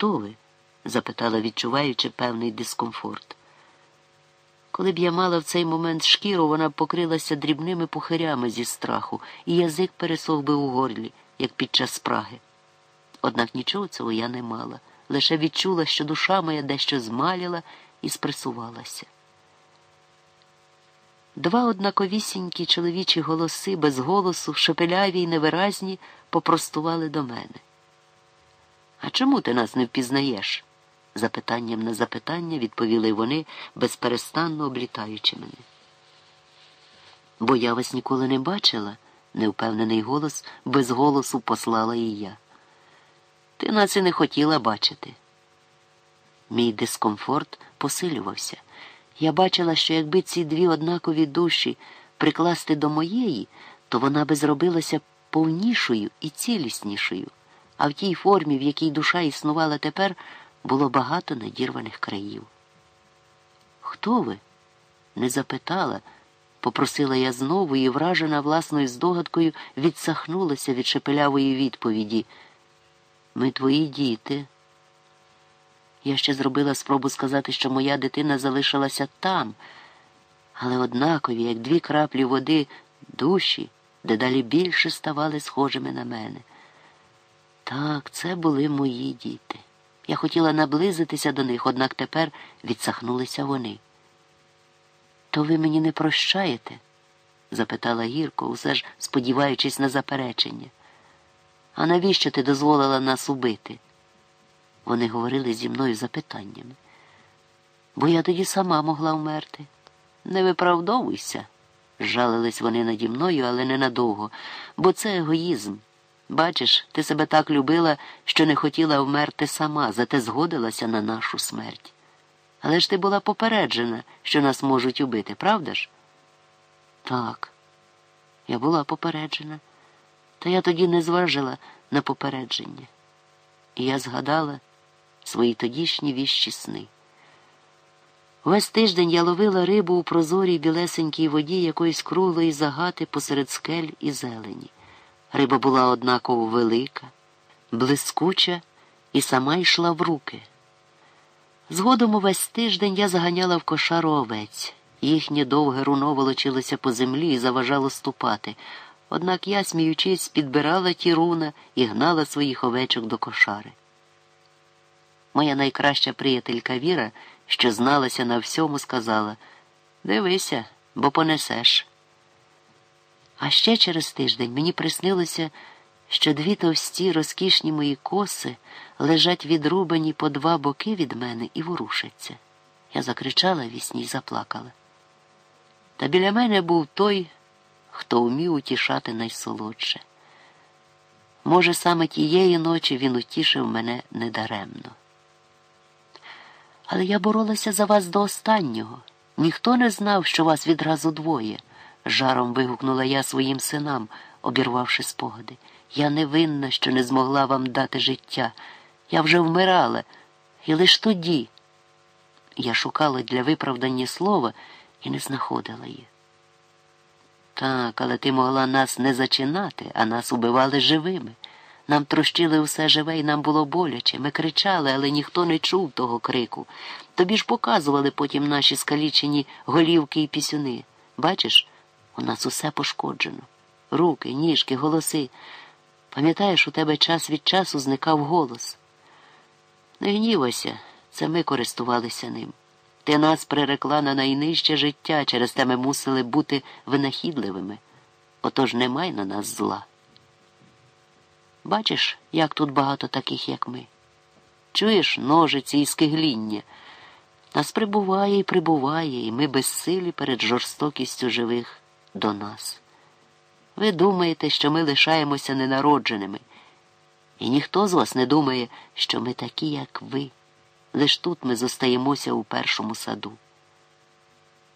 Хто ви? запитала, відчуваючи певний дискомфорт. Коли б я мала в цей момент шкіру, вона б покрилася дрібними пухирями зі страху, і язик пересох би у горлі, як під час спраги. Однак нічого цього я не мала, лише відчула, що душа моя дещо змаліла і спресувалася. Два однаковісінькі чоловічі голоси без голосу, шепеляві й невиразні, попростували до мене. А чому ти нас не впізнаєш? Запитанням на запитання відповіли вони, безперестанно облітаючи мене. Бо я вас ніколи не бачила, невпевнений голос без голосу послала і я. Ти нас і не хотіла бачити. Мій дискомфорт посилювався. Я бачила, що якби ці дві однакові душі прикласти до моєї, то вона би зробилася повнішою і ціліснішою, а в тій формі, в якій душа існувала тепер, було багато надірваних країв. Хто ви? не запитала, попросила я знову і, вражена власною здогадкою, відсахнулася від шепелявої відповіді. Ми твої діти. Я ще зробила спробу сказати, що моя дитина залишилася там, але однакові, як дві краплі води, душі, дедалі більше ставали схожими на мене. Так, це були мої діти. Я хотіла наблизитися до них, однак тепер відсахнулися вони. То ви мені не прощаєте? запитала гірко, усе ж сподіваючись на заперечення. А навіщо ти дозволила нас убити? Вони говорили зі мною запитаннями. Бо я тоді сама могла вмерти. Не виправдовуйся, жалились вони наді мною, але ненадовго, бо це егоїзм. Бачиш, ти себе так любила, що не хотіла вмерти сама, зате згодилася на нашу смерть. Але ж ти була попереджена, що нас можуть убити, правда ж? Так, я була попереджена, та я тоді не зважила на попередження. І я згадала свої тодішні віщі сни. Весь тиждень я ловила рибу у прозорій білесенькій воді якоїсь круглої загати посеред скель і зелені. Риба була однаково велика, блискуча і сама йшла в руки. Згодом увесь тиждень я заганяла в кошару овець. Їхнє довге руно волочилося по землі і заважало ступати. Однак я, сміючись, підбирала ті руна і гнала своїх овечок до кошари. Моя найкраща приятелька Віра, що зналася на всьому, сказала Дивися, бо понесеш. А ще через тиждень мені приснилося, що дві товсті, розкішні мої коси лежать відрубані по два боки від мене і ворушаться. Я закричала вісні й заплакала. Та біля мене був той, хто вмів утішати найсолодше. Може, саме тієї ночі він утішив мене недаремно. Але я боролася за вас до останнього. Ніхто не знав, що вас відразу двоє жаром вигукнула я своїм синам, обірвавши спогади. Я не винна, що не змогла вам дати життя. Я вже вмирала, і лиш тоді. Я шукала для виправдання слова і не знаходила їх. Так, але ти могла нас не зачинати, а нас убивали живими. Нам трощили все живе, і нам було боляче. Ми кричали, але ніхто не чув того крику. Тобі ж показували потім наші скалічені голівки і пісюни. Бачиш? У нас усе пошкоджено. Руки, ніжки, голоси. Пам'ятаєш, у тебе час від часу зникав голос. Не гнівайся, це ми користувалися ним. Ти нас прирекла на найнижче життя, через те ми мусили бути винахідливими. Отож немає на нас зла. Бачиш, як тут багато таких, як ми. Чуєш ножиці і скигління. Нас прибуває і прибуває, і ми безсилі перед жорстокістю живих до нас. Ви думаєте, що ми лишаємося ненародженими, і ніхто з вас не думає, що ми такі, як ви. Лиш тут ми зостаємося у першому саду.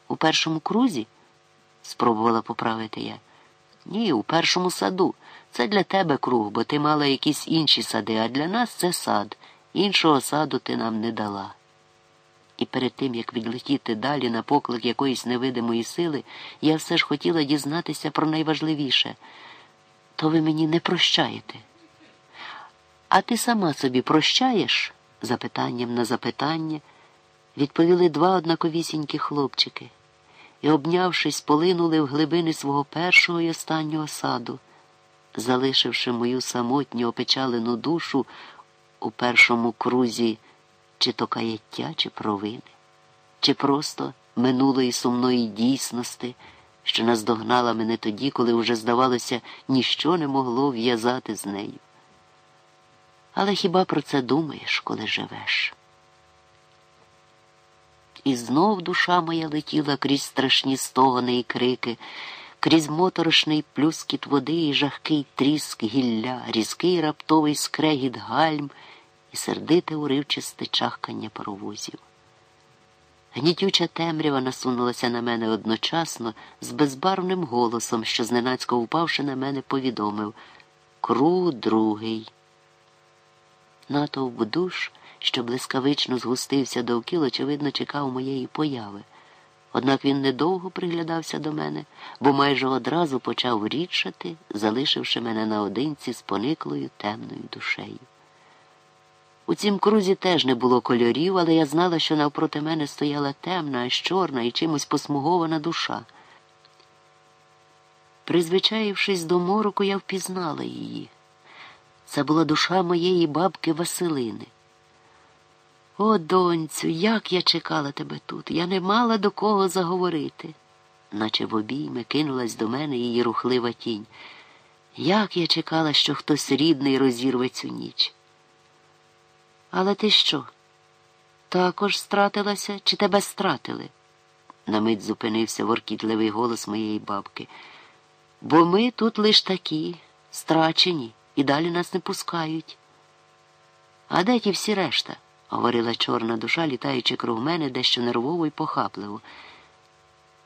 У першому крузі? спробувала поправити я. Ні, у першому саду. Це для тебе круг, бо ти мала якісь інші сади, а для нас це сад. Іншого саду ти нам не дала. І перед тим, як відлетіти далі на поклик якоїсь невидимої сили, я все ж хотіла дізнатися про найважливіше. То ви мені не прощаєте. А ти сама собі прощаєш? запитанням на запитання, відповіли два однаковісінькі хлопчики і, обнявшись, полинули в глибини свого першого і останнього саду, залишивши мою самотню опечалену душу у першому крузі чи то каяття, чи провини, чи просто минулої сумної дійсності, що наздогнала мене тоді, коли вже, здавалося, ніщо не могло в'язати з нею. Але хіба про це думаєш, коли живеш? І знов душа моя летіла крізь страшні стогони і крики, крізь моторошний плюскіт води і жахкий тріск гілля, різкий раптовий скрегіт гальм і сердите уривчисте чахкання паровозів. Гнітюча темрява насунулася на мене одночасно з безбарвним голосом, що, зненацько впавши на мене, повідомив Кру другий. Натовп душ, що блискавично згустився довкіл, очевидно, чекав моєї появи. Однак він недовго приглядався до мене, бо майже одразу почав рідшати, залишивши мене наодинці з пониклою темною душею. У цім крузі теж не було кольорів, але я знала, що навпроти мене стояла темна, аж чорна і чимось посмугована душа. Призвичаївшись до мороку, я впізнала її. Це була душа моєї бабки Василини. О, донцю, як я чекала тебе тут, я не мала до кого заговорити, наче в обійми кинулась до мене її рухлива тінь. Як я чекала, що хтось рідний розірве цю ніч. Але ти що? Також стратилася чи тебе стратили? На мить зупинився воркітливий голос моєї бабки. Бо ми тут лиш такі, страчені, і далі нас не пускають. А де ті всі решта? говорила чорна душа, літаючи круг мене дещо нервово і похапливо.